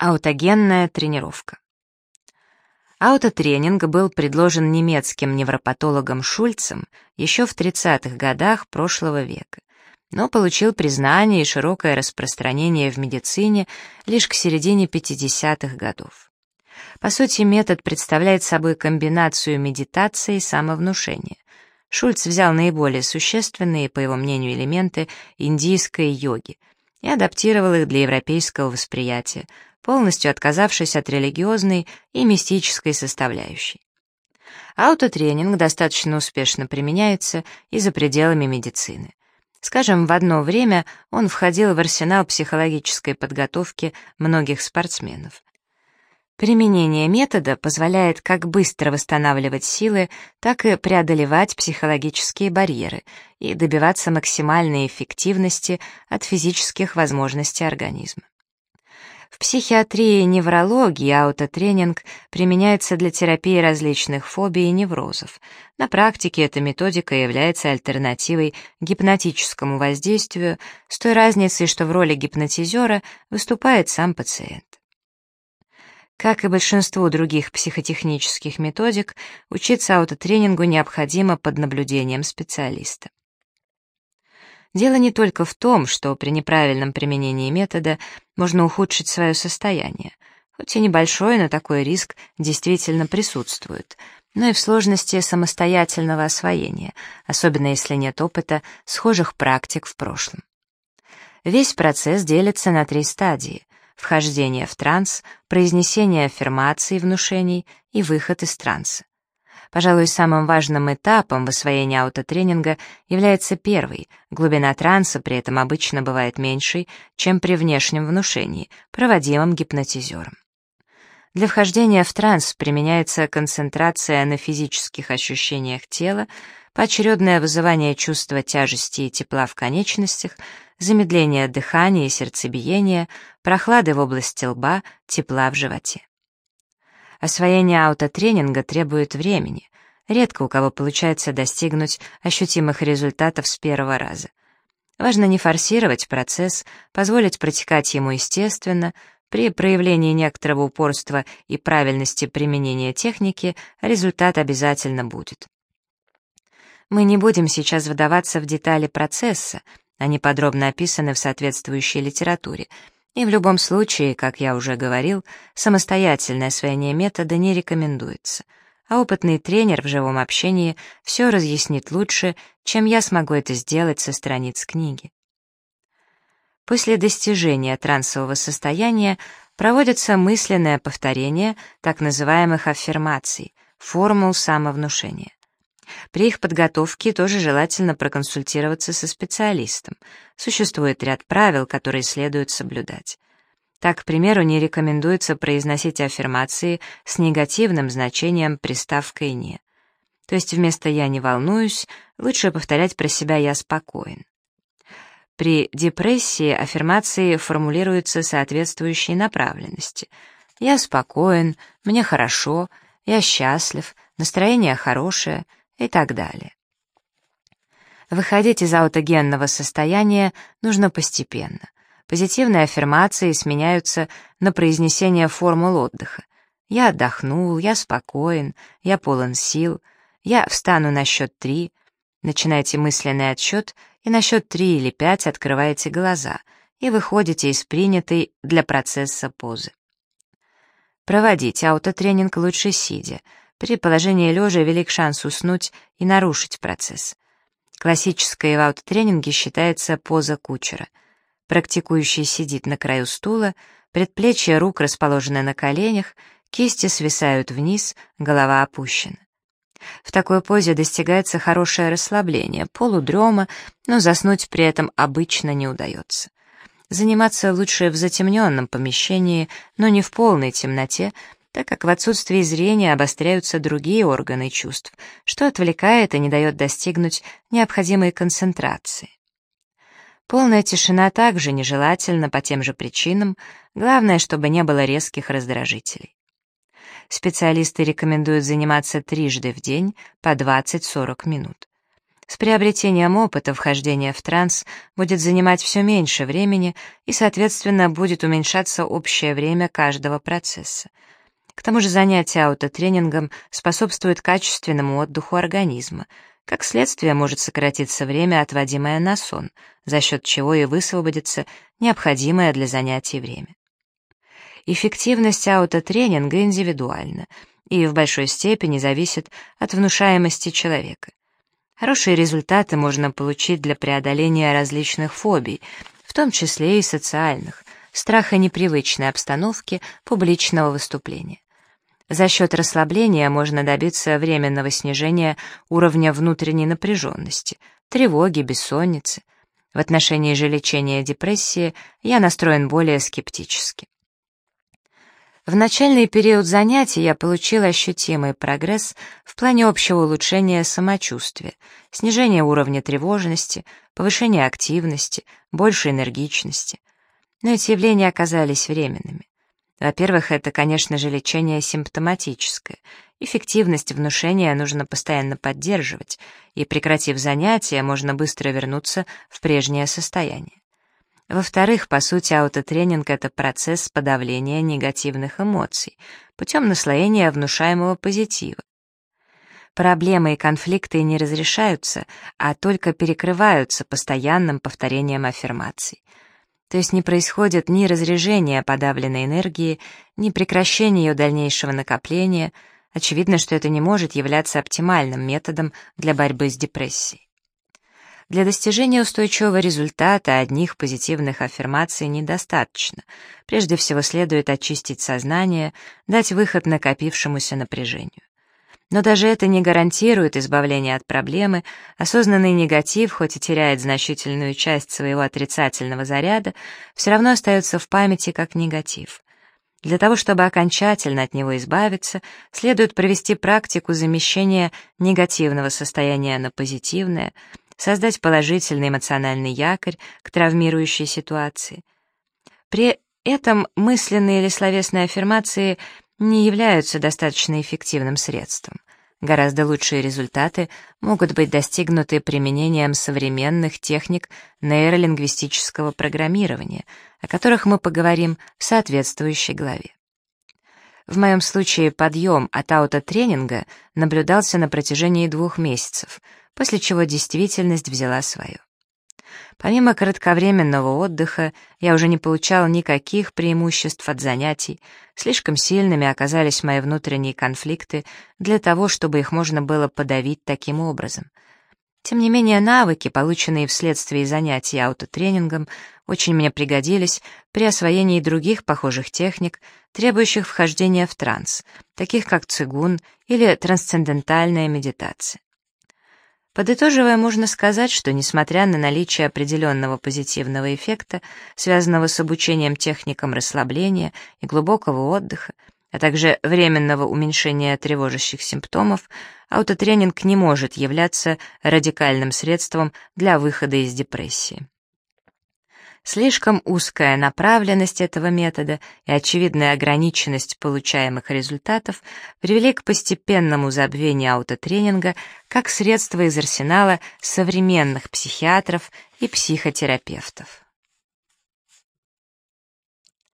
Аутогенная тренировка. Аутотренинг был предложен немецким невропатологом Шульцем еще в 30-х годах прошлого века, но получил признание и широкое распространение в медицине лишь к середине 50-х годов. По сути, метод представляет собой комбинацию медитации и самовнушения. Шульц взял наиболее существенные, по его мнению, элементы индийской йоги и адаптировал их для европейского восприятия, полностью отказавшись от религиозной и мистической составляющей. Аутотренинг достаточно успешно применяется и за пределами медицины. Скажем, в одно время он входил в арсенал психологической подготовки многих спортсменов. Применение метода позволяет как быстро восстанавливать силы, так и преодолевать психологические барьеры и добиваться максимальной эффективности от физических возможностей организма. В психиатрии и неврологии аутотренинг применяется для терапии различных фобий и неврозов. На практике эта методика является альтернативой гипнотическому воздействию, с той разницей, что в роли гипнотизера выступает сам пациент. Как и большинству других психотехнических методик, учиться аутотренингу необходимо под наблюдением специалиста. Дело не только в том, что при неправильном применении метода можно ухудшить свое состояние, хоть и небольшой, но такой риск действительно присутствует, но и в сложности самостоятельного освоения, особенно если нет опыта схожих практик в прошлом. Весь процесс делится на три стадии — вхождение в транс, произнесение аффирмаций, внушений и выход из транса. Пожалуй, самым важным этапом в освоении аутотренинга является первый. Глубина транса при этом обычно бывает меньшей, чем при внешнем внушении, проводимом гипнотизером. Для вхождения в транс применяется концентрация на физических ощущениях тела, поочередное вызывание чувства тяжести и тепла в конечностях, замедление дыхания и сердцебиения, прохлады в области лба, тепла в животе. Освоение аутотренинга требует времени. Редко у кого получается достигнуть ощутимых результатов с первого раза. Важно не форсировать процесс, позволить протекать ему естественно, при проявлении некоторого упорства и правильности применения техники результат обязательно будет. Мы не будем сейчас вдаваться в детали процесса, они подробно описаны в соответствующей литературе, и в любом случае, как я уже говорил, самостоятельное освоение метода не рекомендуется, а опытный тренер в живом общении все разъяснит лучше, чем я смогу это сделать со страниц книги. После достижения трансового состояния проводится мысленное повторение так называемых аффирмаций, формул самовнушения. При их подготовке тоже желательно проконсультироваться со специалистом. Существует ряд правил, которые следует соблюдать. Так, к примеру, не рекомендуется произносить аффирмации с негативным значением приставкой «не». То есть вместо «я не волнуюсь» лучше повторять про себя «я спокоен». При депрессии аффирмации формулируются соответствующей направленности. «Я спокоен», «мне хорошо», «я счастлив», «настроение хорошее», и так далее. Выходить из аутогенного состояния нужно постепенно. Позитивные аффирмации сменяются на произнесение формул отдыха. «Я отдохнул», «Я спокоен», «Я полон сил», «Я встану на счет три». Начинайте мысленный отсчет, и на счет три или пять открываете глаза и выходите из принятой для процесса позы. Проводить аутотренинг лучше сидя — при положении лежа велик шанс уснуть и нарушить процесс. Классической в аутотренинге считается поза кучера. Практикующий сидит на краю стула, предплечья рук расположены на коленях, кисти свисают вниз, голова опущена. В такой позе достигается хорошее расслабление, полудрема, но заснуть при этом обычно не удается. Заниматься лучше в затемненном помещении, но не в полной темноте, так как в отсутствии зрения обостряются другие органы чувств, что отвлекает и не дает достигнуть необходимой концентрации. Полная тишина также нежелательна по тем же причинам, главное, чтобы не было резких раздражителей. Специалисты рекомендуют заниматься трижды в день по 20-40 минут. С приобретением опыта вхождения в транс будет занимать все меньше времени и, соответственно, будет уменьшаться общее время каждого процесса. К тому же занятие аутотренингом способствует качественному отдыху организма. Как следствие может сократиться время, отводимое на сон, за счет чего и высвободится необходимое для занятий время. Эффективность аутотренинга индивидуальна и в большой степени зависит от внушаемости человека. Хорошие результаты можно получить для преодоления различных фобий, в том числе и социальных, страха непривычной обстановки публичного выступления. За счет расслабления можно добиться временного снижения уровня внутренней напряженности, тревоги, бессонницы. В отношении же лечения депрессии я настроен более скептически. В начальный период занятий я получил ощутимый прогресс в плане общего улучшения самочувствия, снижения уровня тревожности, повышения активности, большей энергичности. Но эти явления оказались временными. Во-первых, это, конечно же, лечение симптоматическое. Эффективность внушения нужно постоянно поддерживать, и, прекратив занятия, можно быстро вернуться в прежнее состояние. Во-вторых, по сути, аутотренинг — это процесс подавления негативных эмоций путем наслоения внушаемого позитива. Проблемы и конфликты не разрешаются, а только перекрываются постоянным повторением аффирмаций. То есть не происходит ни разрежения подавленной энергии, ни прекращения ее дальнейшего накопления. Очевидно, что это не может являться оптимальным методом для борьбы с депрессией. Для достижения устойчивого результата одних позитивных аффирмаций недостаточно. Прежде всего следует очистить сознание, дать выход накопившемуся напряжению. Но даже это не гарантирует избавление от проблемы, осознанный негатив, хоть и теряет значительную часть своего отрицательного заряда, все равно остается в памяти как негатив. Для того, чтобы окончательно от него избавиться, следует провести практику замещения негативного состояния на позитивное, создать положительный эмоциональный якорь к травмирующей ситуации. При этом мысленные или словесные аффирмации не являются достаточно эффективным средством. Гораздо лучшие результаты могут быть достигнуты применением современных техник нейролингвистического программирования, о которых мы поговорим в соответствующей главе. В моем случае подъем от аутотренинга наблюдался на протяжении двух месяцев, после чего действительность взяла свое. Помимо кратковременного отдыха, я уже не получал никаких преимуществ от занятий, слишком сильными оказались мои внутренние конфликты для того, чтобы их можно было подавить таким образом. Тем не менее, навыки, полученные вследствие занятий аутотренингом, очень мне пригодились при освоении других похожих техник, требующих вхождения в транс, таких как цигун или трансцендентальная медитация. Подытоживая, можно сказать, что, несмотря на наличие определенного позитивного эффекта, связанного с обучением техникам расслабления и глубокого отдыха, а также временного уменьшения тревожащих симптомов, аутотренинг не может являться радикальным средством для выхода из депрессии. Слишком узкая направленность этого метода и очевидная ограниченность получаемых результатов привели к постепенному забвению аутотренинга как средства из арсенала современных психиатров и психотерапевтов.